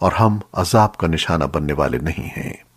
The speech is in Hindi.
और हम अजाब का निशाना बनने वाले नहीं हैं।